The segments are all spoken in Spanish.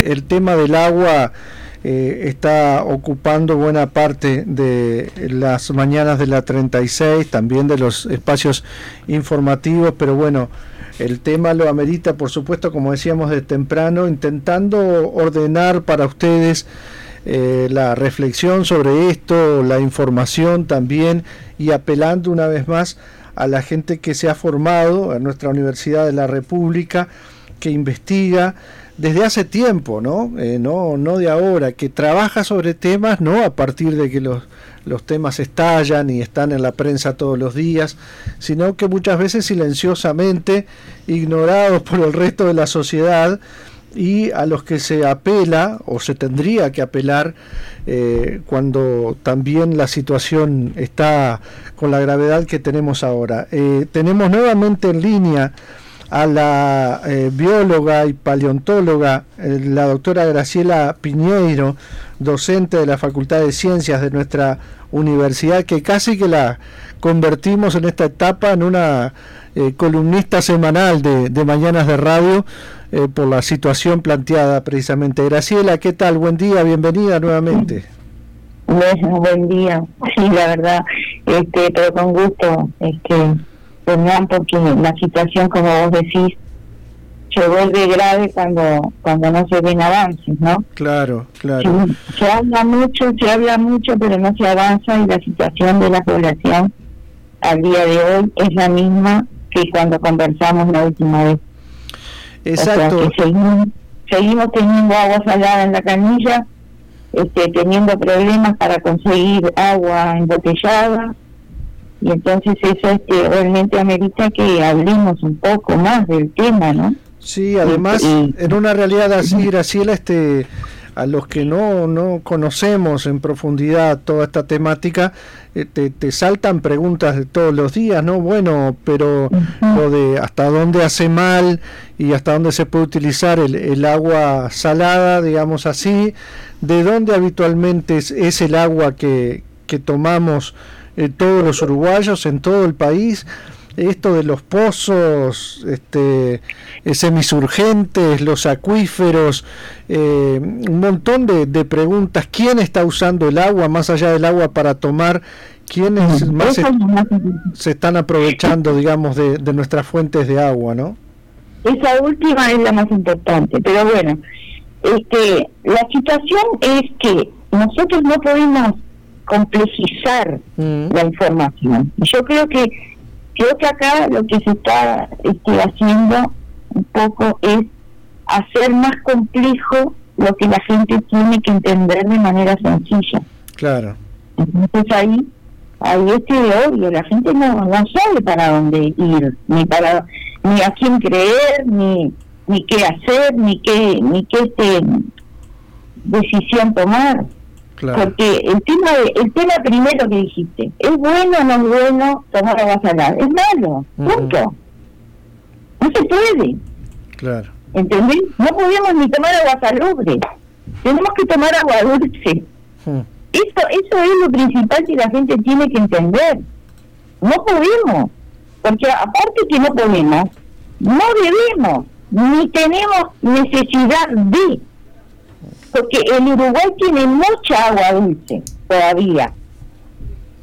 El tema del agua eh, está ocupando buena parte de las mañanas de la 36, también de los espacios informativos, pero bueno, el tema lo amerita, por supuesto, como decíamos de temprano, intentando ordenar para ustedes eh, la reflexión sobre esto, la información también, y apelando una vez más a la gente que se ha formado, a nuestra Universidad de la República, que investiga desde hace tiempo, ¿no? Eh, no, no de ahora, que trabaja sobre temas, no a partir de que los, los temas estallan y están en la prensa todos los días, sino que muchas veces silenciosamente, ignorados por el resto de la sociedad, y a los que se apela o se tendría que apelar eh, cuando también la situación está con la gravedad que tenemos ahora. Eh, tenemos nuevamente en línea a la eh, bióloga y paleontóloga, eh, la doctora Graciela Piñeiro, docente de la Facultad de Ciencias de nuestra universidad, que casi que la convertimos en esta etapa en una eh, columnista semanal de, de, Mañanas de Radio por la situación planteada precisamente. Graciela, ¿qué tal? Buen día, bienvenida nuevamente. Buen día. Sí, la verdad, este, pero con gusto. Este, porque la situación, como vos decís, se vuelve grave cuando cuando no se ven avances, ¿no? Claro, claro. Se, habla mucho, se habla mucho, pero no se avanza y la situación de la población al día de hoy es la misma que cuando conversamos la última vez. Exacto. seguimos, seguimos teniendo agua salada en la canilla, este, teniendo problemas para conseguir agua embotellada y entonces eso es que realmente amerita que hablemos un poco más del tema, ¿no? Sí, además, en una realidad así, Graciela, este, a los que no, no conocemos en profundidad toda esta temática, eh, te, te, saltan preguntas de todos los días, ¿no? Bueno, pero lo de hasta dónde hace mal y hasta dónde se puede utilizar el, el agua salada, digamos así, de dónde habitualmente es, es el agua que, que tomamos eh, todos los uruguayos en todo el país esto de los pozos este, eh, semisurgentes, los acuíferos, eh, un montón de, de, preguntas. ¿Quién está usando el agua más allá del agua para tomar? ¿Quiénes más se, se están aprovechando, digamos, de, de, nuestras fuentes de agua, no? Esa última es la más importante, pero bueno, este, la situación es que nosotros no podemos complejizar mm. la información. Yo creo que creo que acá lo que se está este, haciendo un poco es hacer más complejo lo que la gente tiene que entender de manera sencilla. Claro. Entonces ahí, ahí es que obvio, la gente no, no sabe para dónde ir, ni para ni a quién creer, ni ni qué hacer, ni qué ni qué este, decisión tomar. Porque el tema, el tema primero que dijiste, ¿es bueno o no es bueno tomar agua salada? Es malo, punto. No se puede. Claro. ¿Entendés? No podemos ni tomar agua salubre. Tenemos que tomar agua dulce. Eso, eso es lo principal que la gente tiene que entender. No podemos. Porque aparte que no podemos, no debemos, ni tenemos necesidad de porque el Uruguay tiene mucha agua dulce todavía,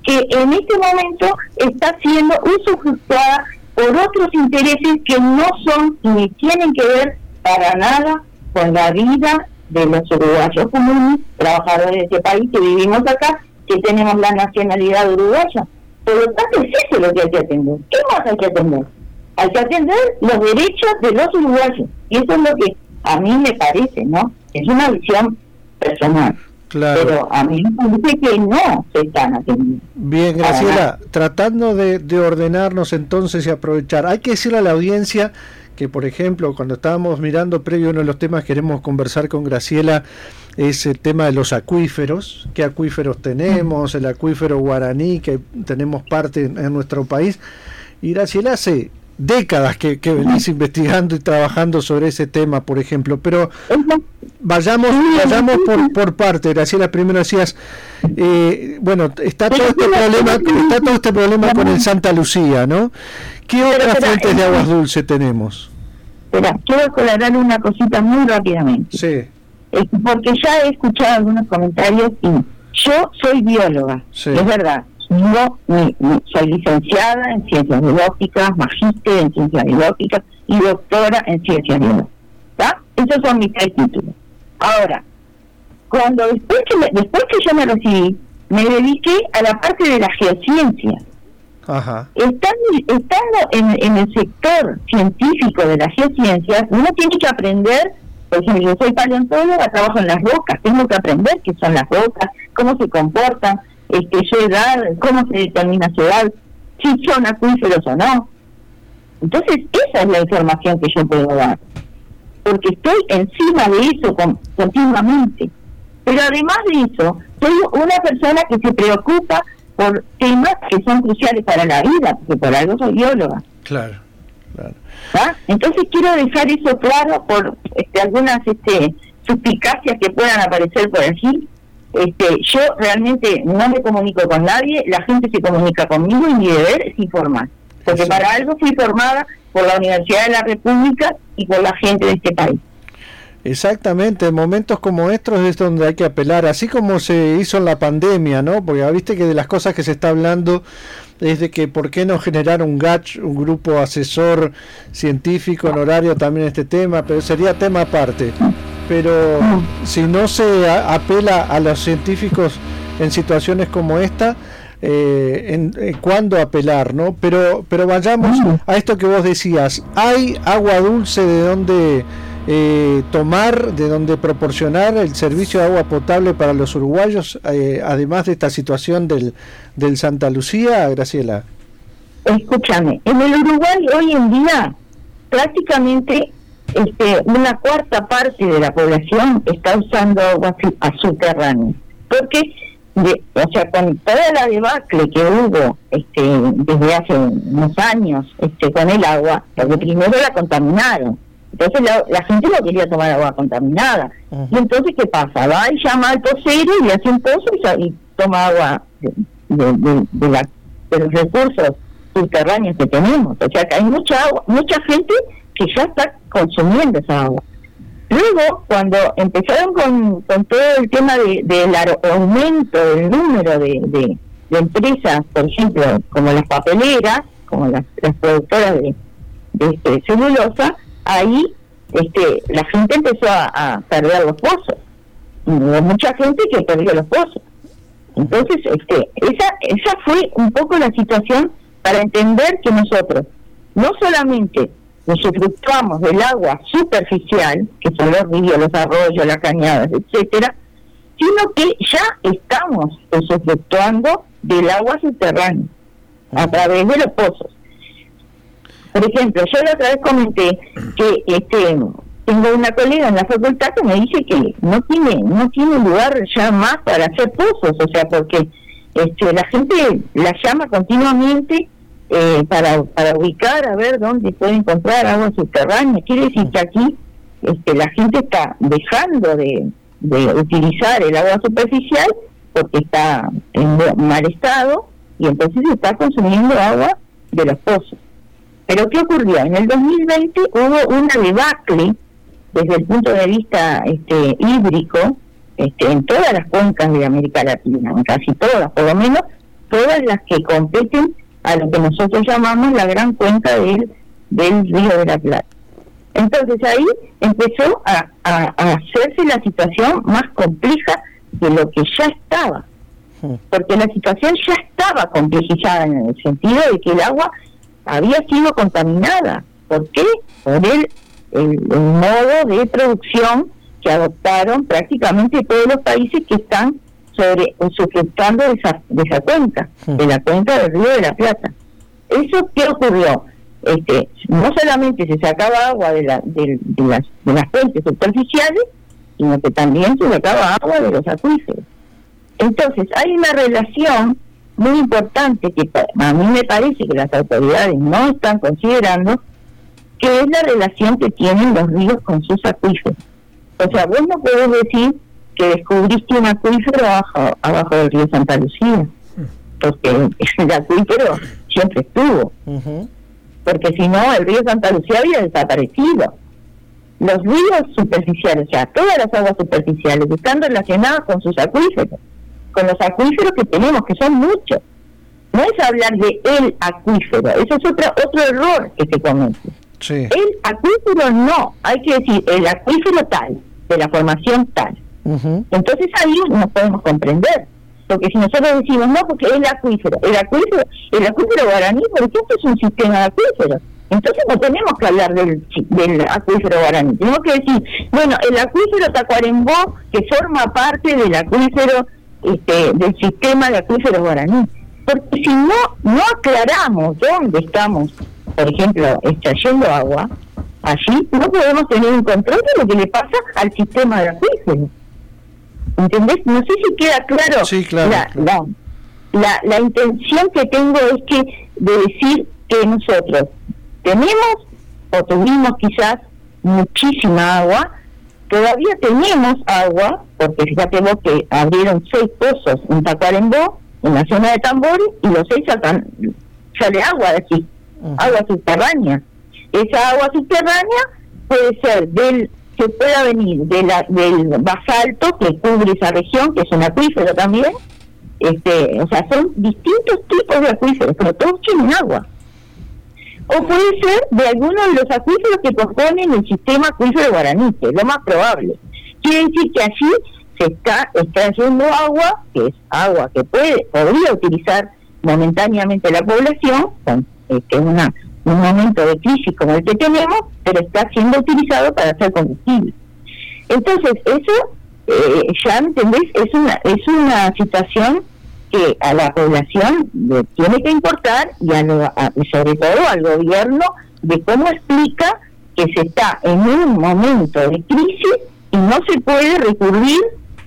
que en este momento está siendo usufructuada por otros intereses que no son ni tienen que ver para nada con la vida de los uruguayos comunes, trabajadores de este país que vivimos acá, que tenemos la nacionalidad uruguaya. Por lo tanto, es eso lo que hay que atender. ¿Qué más hay que atender? Hay que atender los derechos de los uruguayos. Y eso es lo que a mí me parece, ¿no? Es una visión personal. Claro. Pero a mí me parece que no se están atendiendo. Bien, Graciela, tratando de, de, ordenarnos entonces y aprovechar, hay que decirle a la audiencia que, por ejemplo, cuando estábamos mirando previo uno de los temas que queremos conversar con Graciela, es el tema de los acuíferos, qué acuíferos tenemos, el acuífero guaraní, que tenemos parte en, en nuestro país. Y Graciela hace décadas que, que, venís investigando y trabajando sobre ese tema, por ejemplo, pero vayamos, vayamos por, por parte, Graciela, primero decías, eh, bueno, está todo este problema, está todo este problema con el Santa Lucía, ¿no? ¿Qué otras fuentes de aguas dulces tenemos? Espera, quiero aclarar una cosita muy rápidamente. Sí. porque ya he escuchado algunos comentarios y yo soy bióloga, es verdad. Yo soy licenciada en ciencias biológicas, magíster en ciencias biológicas y doctora en ciencias biológicas. Esos son mis tres títulos. Ahora, cuando después que, después que yo me recibí, me dediqué a la parte de la geociencia. Ajá. Estando, en, en, el sector científico de las geociencias, uno tiene que aprender, por ejemplo, yo soy paleontóloga, trabajo en las rocas, tengo que aprender qué son las rocas, cómo se comportan, este, su edad, cómo se determina su edad, si son acuíferos o no. Entonces, esa es la información que yo puedo dar, porque estoy encima de eso continuamente. Pero además de eso, soy una persona que se preocupa por temas que son cruciales para la vida, porque por algo soy bióloga. Claro, claro. ¿Ah? Entonces quiero dejar eso claro por este, algunas este, suspicacias que puedan aparecer por allí. Este, yo realmente no me comunico con nadie, la gente se comunica conmigo y mi deber es informar. Porque para algo fui formada por la Universidad de la República y por la gente de este país. Exactamente, en momentos como estos es donde hay que apelar, así como se hizo en la pandemia, ¿no? Porque viste que de las cosas que se está hablando es de que por qué no generar un GACH, un grupo asesor científico en horario también este tema, pero sería tema aparte. Pero si no se apela a los científicos en situaciones como esta, eh, en, eh, cuándo apelar, ¿no? Pero, pero vayamos a esto que vos decías, ¿hay agua dulce de donde eh, tomar, de donde proporcionar el servicio de agua potable para los uruguayos, eh, además de esta situación del, del Santa Lucía, Graciela? Escúchame, en el Uruguay hoy en día prácticamente este, una cuarta parte de la población está usando agua subterránea, porque o sea, con toda la debacle que hubo este, desde hace unos años este, con el agua, porque primero la contaminaron, entonces la, gente no quería tomar agua contaminada. Y entonces, ¿qué pasa? Va y llama al posero y le hace un pozo y, toma agua de, de, la, de, los recursos subterráneos que tenemos. O sea que hay mucha agua, mucha gente que ya está consumiendo esa agua. Luego, cuando empezaron con, con todo el tema del de, aumento del número de, de, empresas, por ejemplo, como las papeleras, como las, productoras de, este, celulosa, ahí este, la gente empezó a, perder los pozos. hubo mucha gente que perdió los pozos. Entonces, este, esa, esa fue un poco la situación para entender que nosotros no solamente usufructuamos del agua superficial, que son los ríos, los arroyos, las cañadas, etcétera, sino que ya estamos usufructuando del agua subterránea a través de los pozos. Por ejemplo, yo la otra vez comenté que este tengo una colega en la facultad que me dice que no tiene no tiene lugar ya más para hacer pozos, o sea, porque este, la gente la llama continuamente eh, para, para ubicar a ver dónde puede encontrar agua subterránea. Quiere decir que aquí este, la gente está dejando de, de utilizar el agua superficial porque está en mal estado y entonces está consumiendo agua de los pozos. Pero ¿qué ocurrió? En el 2020 hubo una debacle desde el punto de vista este, hídrico este, en todas las cuencas de América Latina, en casi todas, por lo menos todas las que competen a lo que nosotros llamamos la gran cuenca del, del Río de la Plata. Entonces ahí empezó a, a, hacerse la situación más compleja de lo que ya estaba, porque la situación ya estaba complejizada en el sentido de que el agua había sido contaminada. ¿Por qué? Por el, el, modo de producción que adoptaron prácticamente todos los países que están sobre sufrutando de esa, de esa cuenca, de la cuenca del río de la Plata. ¿Eso qué ocurrió? Este, no solamente se sacaba agua de, la, de, las, de las fuentes superficiales, sino que también se sacaba agua de los acuíferos. Entonces, hay una relación muy importante que a mí me parece que las autoridades no están considerando, que es la relación que tienen los ríos con sus acuíferos. O sea, vos no podés decir que descubriste un acuífero abajo, abajo del río Santa Lucía, porque el acuífero siempre estuvo, porque si no, el río Santa Lucía había desaparecido. los ríos superficiales, o sea, todas las aguas superficiales están relacionadas con sus acuíferos, con los acuíferos que tenemos, que son muchos. No es hablar de el acuífero, eso es otro, otro error que se comete. El acuífero no, hay que decir el acuífero tal, de la formación tal. Entonces ahí nos podemos comprender. Porque si nosotros decimos, no, porque el acuífero, el acuífero, el acuífero guaraní, por ejemplo, es un sistema de acuíferos. Entonces no tenemos que hablar del, del acuífero guaraní, tenemos que decir, bueno, el acuífero Tacuarembó, que forma parte del acuífero, este, del sistema de acuíferos guaraní. Porque si no, no aclaramos dónde estamos, por ejemplo, extrayendo agua, allí no podemos tener un control de lo que le pasa al sistema de acuíferos. ¿Entendés? No sé si queda claro, la, La, la, intención que tengo es que de decir que nosotros tenemos o tuvimos quizás muchísima agua, todavía tenemos agua, porque fíjate vos que abrieron seis pozos en Tacuarembó, en la zona de Tambores, y los seis sacan, sale agua de aquí, agua subterránea. Esa agua subterránea puede ser del que pueda venir de la, del basalto que cubre esa región, que es un acuífero también, este, o sea, son distintos tipos de acuíferos, pero todos tienen agua. O puede ser de algunos de los acuíferos que componen el sistema acuífero guaraní, que es lo más probable. Quiere decir que allí se está extrayendo agua, que es agua que puede podría utilizar momentáneamente la población, con este, una un momento de crisis como el que tenemos, pero está siendo utilizado para hacer combustible. Entonces, eso, eh, ya entendés, es una, es una situación que a la población le tiene que importar y, sobre todo al gobierno de cómo explica que se está en un momento de crisis y no se puede recurrir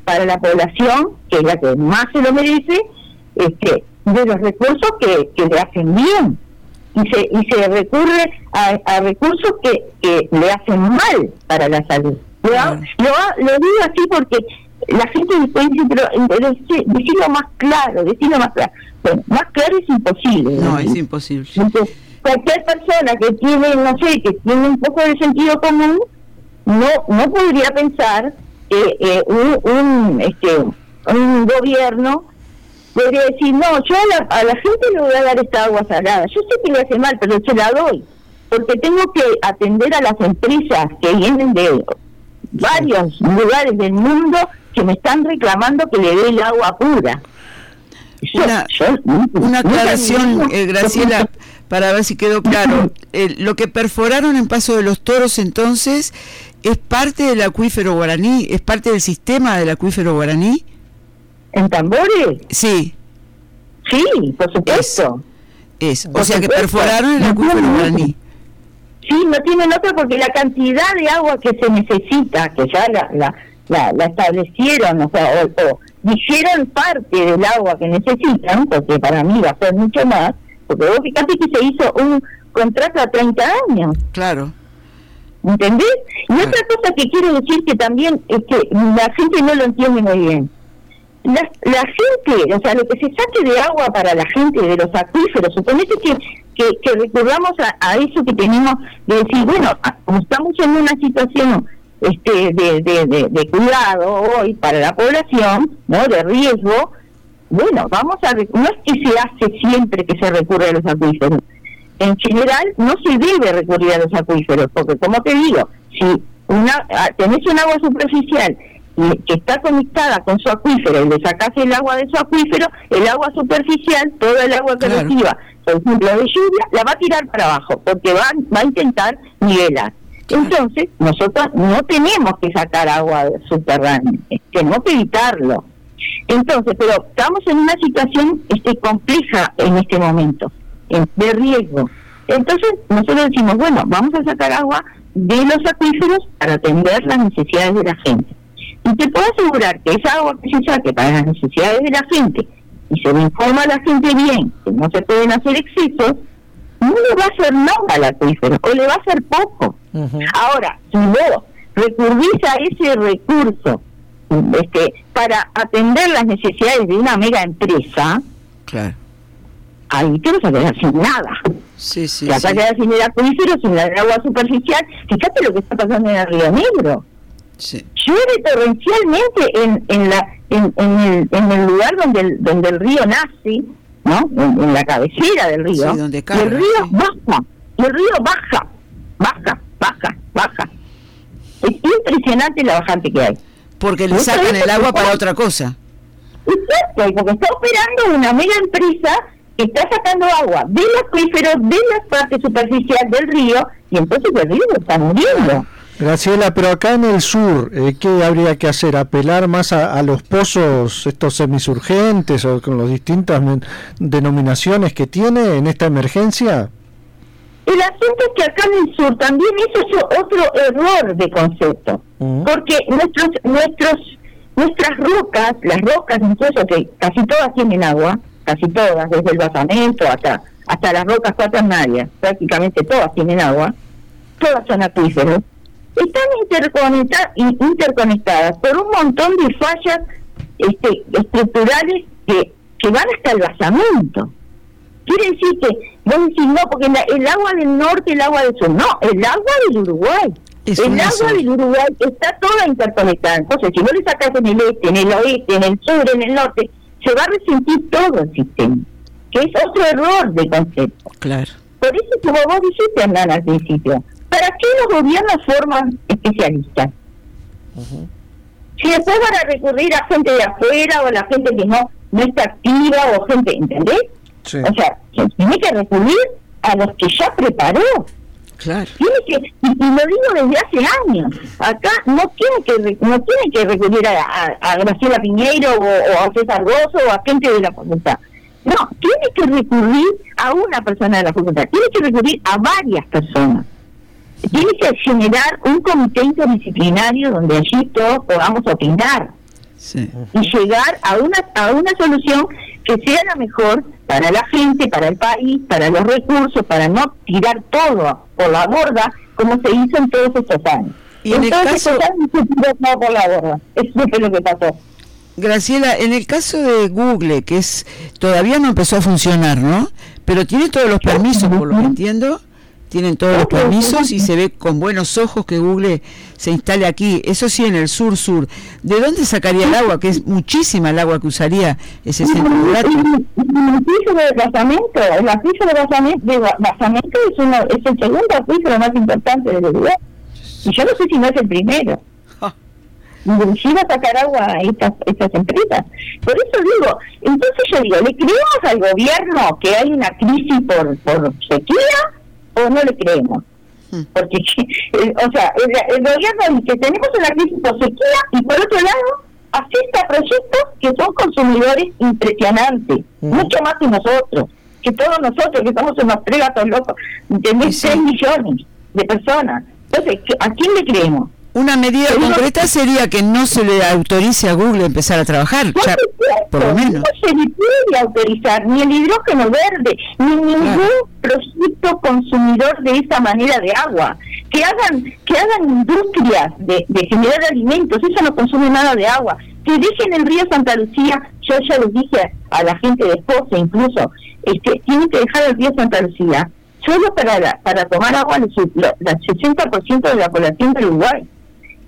para la población, que es la que más se lo merece, este, de los recursos que, que le hacen bien y se, y se recurre a, recursos que, que, le hacen mal para la salud. Lo, lo, digo así porque la gente después dice, pero, pero decirlo más claro, decirlo más claro. Bueno, más claro es imposible. No, es imposible. cualquier persona que tiene, no sé, que tiene un poco de sentido común, no no podría pensar que eh, un, un, este, un gobierno podría decir, no, yo a la, gente le voy a dar esta agua salada. Yo sé que le hace mal, pero se la doy. Porque tengo que atender a las empresas que vienen de varios lugares del mundo que me están reclamando que le dé el agua pura. una, aclaración, eh, Graciela, para ver si quedó claro. lo que perforaron en Paso de los Toros entonces es parte del acuífero guaraní, es parte del sistema del acuífero guaraní. ¿En tambores? Sí. Sí, por supuesto. Es, o sea que perforaron el acuífero guaraní. Sí, no tienen otra porque la cantidad de agua que se necesita, que ya la, la, la, establecieron, o sea, o, dijeron parte del agua que necesitan, porque para mí va a ser mucho más, porque vos fíjate que se hizo un contrato a 30 años. Claro. ¿Entendés? Y otra cosa que quiero decir que también es que la gente no lo entiende muy bien la, la, gente, o sea, lo que se saque de agua para la gente de los acuíferos, suponete que, que, recurramos a, eso que tenemos de decir, bueno, como estamos en una situación este de, de, de, cuidado hoy para la población, ¿no? De riesgo, bueno, vamos a... No es que se hace siempre que se recurre a los acuíferos. En general, no se debe recurrir a los acuíferos, porque como te digo, si una ah, tenés un agua superficial que está conectada con su acuífero y le sacas el agua de su acuífero, el agua superficial, toda el agua que reciba, por ejemplo, de lluvia, la va a tirar para abajo, porque va, va a intentar nivelar. Entonces, nosotros no tenemos que sacar agua subterránea, tenemos que evitarlo. Entonces, pero estamos en una situación este, compleja en este momento, de riesgo. Entonces, nosotros decimos, bueno, vamos a sacar agua de los acuíferos para atender las necesidades de la gente. Y te puedo asegurar que esa agua que se saque para las necesidades de la gente y se le informa a la gente bien que no se pueden hacer excesos, no le va a hacer nada al acuífero o le va a hacer poco. Ahora, si vos recurrís a ese recurso este, para atender las necesidades de una mega empresa, claro. ahí te vas a quedar sin nada. Sí, sí, te vas a quedar sin el acuífero, sin el agua superficial. Fíjate lo que está pasando en el Río Negro. Sí. Llueve torrencialmente en, en, la, en, en, el, en el lugar donde el, donde el río nace, ¿no? En, la cabecera del río. Sí, donde y el río baja, y el río baja, baja, baja, baja. Es impresionante la bajante que hay. Porque le sacan el agua para otra cosa. Exacto, porque está operando una mega empresa que está sacando agua del acuífero, de la parte superficial del río, y entonces el río está muriendo. Graciela, pero acá en el sur, eh, ¿qué habría que hacer? ¿Apelar más a, los pozos, estos semisurgentes o con las distintas denominaciones que tiene en esta emergencia? El asunto es que acá en el sur también eso es otro error de concepto, mm. porque nuestros, nuestros, nuestras rocas, las rocas incluso que casi todas tienen agua, casi todas, desde el basamento hasta, hasta las rocas cuaternarias, prácticamente todas tienen agua, todas son acuíferos, están interconectadas por un montón de fallas este, estructurales que, que van hasta el basamento. Quiere decir que, vos decís, no, porque el agua del norte, el agua del sur, no, el agua del Uruguay. el agua del Uruguay está toda interconectada. Entonces, si no le sacas en el este, en el oeste, en el sur, en el norte, se va a resentir todo el sistema. Que es otro error de concepto. Claro. Por eso, como vos dijiste, Hernán, al principio, ¿Para qué los gobiernos forman especialistas? Si después van a recurrir a gente de afuera o a la gente que no, no está activa o gente, ¿entendés? O sea, se tiene que recurrir a los que ya preparó. Claro. Tiene que, y, lo digo desde hace años, acá no tiene que no tiene que recurrir a, a, Graciela Piñeiro o, a César Gozo o a gente de la facultad. No, tiene que recurrir a una persona de la facultad, tiene que recurrir a varias personas tiene que generar un comité interdisciplinario donde allí todos podamos opinar y llegar a una, a una solución que sea la mejor para la gente, para el país, para los recursos, para no tirar todo por la borda como se hizo en todos estos años. Y en, el caso... por la borda. Eso es lo que pasó. Graciela, en el caso de Google, que es todavía no empezó a funcionar, ¿no? Pero tiene todos los permisos, por lo que entiendo tienen todos los permisos y se ve con buenos ojos que Google se instale aquí. Eso sí, en el sur-sur. ¿De dónde sacaría el agua? Que es muchísima el agua que usaría ese centro. El acuífero de basamento, el acuífero de basamento, es, uno, es el segundo acuífero más importante del Uruguay. Y yo no sé si no es el primero. Si va a sacar agua a estas, estas empresas. Por eso digo, entonces yo digo, ¿le creemos al gobierno que hay una crisis por, por sequía? O no le creemos. Hmm. Porque, o sea, el, gobierno dice, tenemos una crisis por sequía y por otro lado, asiste a proyectos que son consumidores impresionantes, hmm. mucho más que nosotros, que todos nosotros, que somos unos tres gatos locos, de 6 millones de personas. Entonces, ¿a quién le creemos? Una medida concreta sería que no se le autorice a Google empezar a trabajar, por lo menos. No se le puede autorizar ni el hidrógeno verde, ni ningún proyecto consumidor de esa manera de agua. Que hagan que hagan industrias de, generar alimentos, eso no consume nada de agua. Que dejen el río Santa Lucía, yo ya les dije a la gente de Esposa incluso, este, tienen que dejar el río Santa Lucía solo para, para tomar agua el, el 60% de la población del Uruguay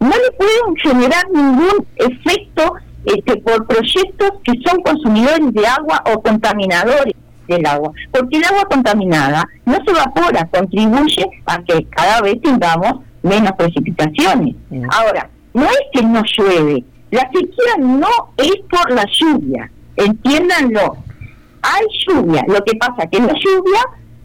no le pueden generar ningún efecto este, por proyectos que son consumidores de agua o contaminadores del agua, porque el agua contaminada no se evapora, contribuye a que cada vez tengamos menos precipitaciones. Mm. Ahora, no es que no llueve, la sequía no es por la lluvia, entiéndanlo. Hay lluvia, lo que pasa que la lluvia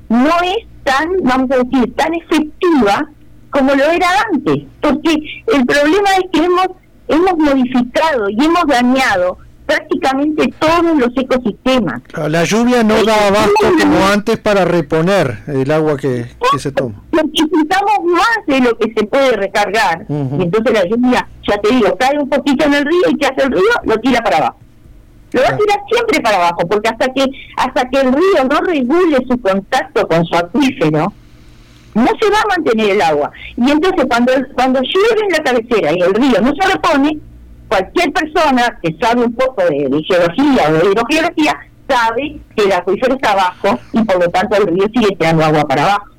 no es tan, vamos a decir, tan efectiva como lo era antes, porque el problema es que hemos, hemos modificado y hemos dañado prácticamente todos los ecosistemas. La lluvia no da abasto como antes para reponer el agua que, se toma. Necesitamos más de lo que se puede recargar. Y entonces la lluvia, ya te digo, cae un poquito en el río y ¿qué hace el río? Lo tira para abajo. Lo va a tirar siempre para abajo, porque hasta que hasta que el río no regule su contacto con su acuífero, no se va a mantener el agua. Y entonces cuando, cuando llueve en la cabecera y el río no se repone, cualquier persona que sabe un poco de, geología o de hidrogeología sabe que el acuífero está abajo y por lo tanto el río sigue tirando agua para abajo.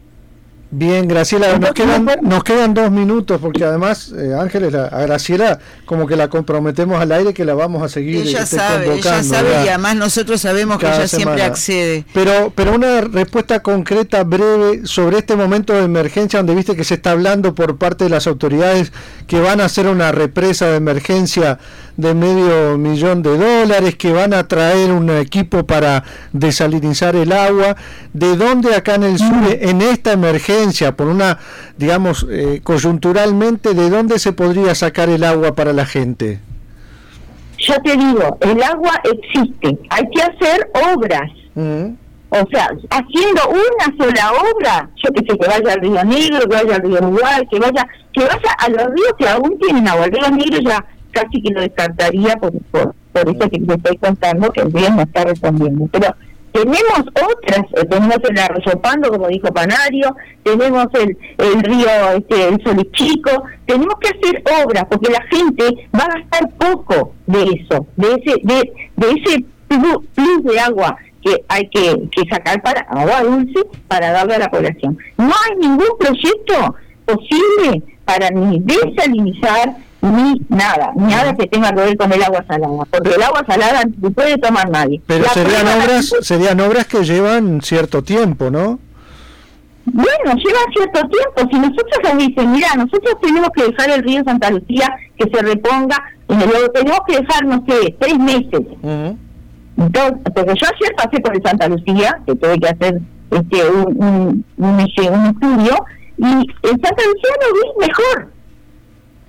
Bien, Graciela, nos quedan, nos quedan dos minutos porque además, eh, Ángeles, a Graciela como que la comprometemos al aire que la vamos a seguir. Ella este, sabe, ella sabe y además nosotros sabemos que ella siempre accede. Pero, pero una respuesta concreta, breve, sobre este momento de emergencia donde viste que se está hablando por parte de las autoridades que van a hacer una represa de emergencia de medio millón de dólares, que van a traer un equipo para desalinizar el agua. ¿De dónde acá en el sur, en esta emergencia, por una, digamos, eh, coyunturalmente, ¿de dónde se podría sacar el agua para la gente? Yo te digo, el agua existe, hay que hacer obras. Mm. O sea, haciendo una sola obra, yo que sé, que vaya al río Negro, que vaya al río Uruguay, que vaya, que vaya a los ríos que aún tienen agua. El río Negro ya casi que lo descartaría por, por, por eso que te estoy contando, que el río no está respondiendo. Pero tenemos otras, tenemos el arroyo Pando, como dijo Panario, tenemos el, el río, este, el Solichico, tenemos que hacer obras, porque la gente va a gastar poco de eso, de ese, de, de ese plus de agua que hay que, que sacar para agua dulce para darle a la población. No hay ningún proyecto posible para ni desalinizar ni nada, nada que tenga que ver con el agua salada, porque el agua salada no puede tomar nadie. Pero serían obras, serían obras que llevan cierto tiempo, ¿no? Bueno, llevan cierto tiempo. Si nosotros nos dicen, mira, nosotros tenemos que dejar el río Santa Lucía que se reponga, y lo tenemos que dejar, no sé, tres meses. Entonces, porque yo ayer pasé por el Santa Lucía, que tuve que hacer este un, un, un, un estudio, y en Santa Lucía lo vi mejor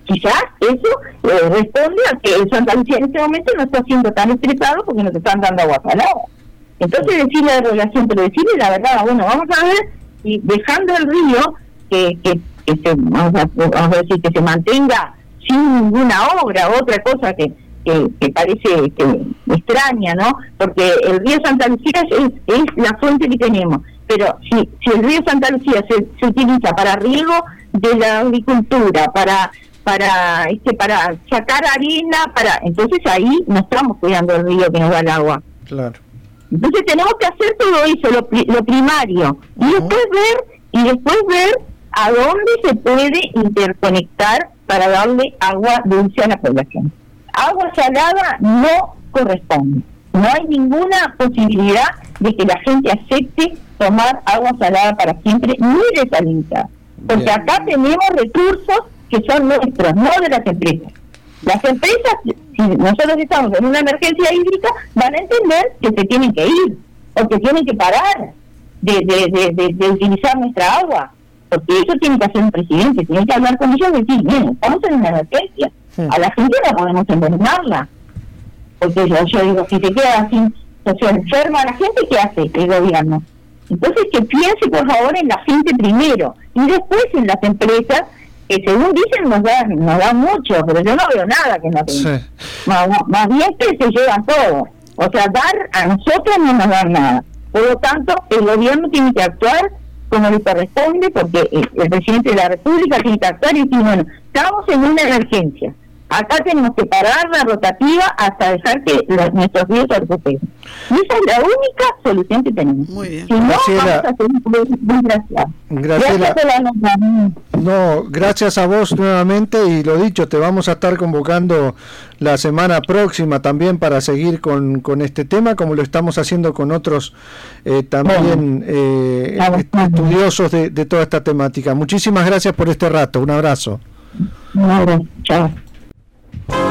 quizás eso eh, responde a que el Santa Lucía en este momento no está siendo tan estresado porque nos están dando agua salada. Entonces decirle la relación, pero decirle la verdad, bueno, vamos a ver si dejando el río que, que, se, vamos a, decir, que se mantenga sin ninguna obra, otra cosa que, que, parece extraña, ¿no? Porque el río Santa Lucía es, es la fuente que tenemos, pero si, si el río Santa Lucía se, se utiliza para riego de la agricultura, para para este para sacar harina para entonces ahí no estamos cuidando el río que nos da el agua. Claro. Entonces tenemos que hacer todo eso lo, lo primario y después ver y después ver a dónde se puede interconectar para darle agua dulce a la población. Agua salada no corresponde. No hay ninguna posibilidad de que la gente acepte tomar agua salada para siempre ni desalinizar porque acá tenemos recursos que son nuestros, no de las empresas. Las empresas, si nosotros estamos en una emergencia hídrica, van a entender que se tienen que ir o que tienen que parar de, de, de, de, utilizar nuestra agua. Porque eso tiene que hacer un presidente, tiene que hablar con ellos y decir, bien, estamos en una emergencia, a la gente no podemos envenenarla. Porque yo, yo digo, si se queda así, se enferma la gente, ¿qué hace el gobierno? Entonces que piense por favor en la gente primero y después en las empresas que según dicen nos dan, nos dan mucho, pero yo no veo nada que nos den. Más, bien que se llevan todo. O sea, dar a nosotros no nos dan nada. Por lo tanto, el gobierno tiene que actuar como le corresponde, porque el presidente de la República tiene que actuar y decir, bueno, estamos en una emergencia Acá tenemos que parar la rotativa hasta dejar que nuestros ríos se recuperen. Y esa es la única solución que tenemos. Muy bien. Si no, vamos a hacer un Gracias. No, gracias a vos nuevamente y lo dicho, te vamos a estar convocando la semana próxima también para seguir con, con este tema, como lo estamos haciendo con otros eh, también eh, estudiosos de, de toda esta temática. Muchísimas gracias por este rato. Un abrazo. Un abrazo. Chao. Bye.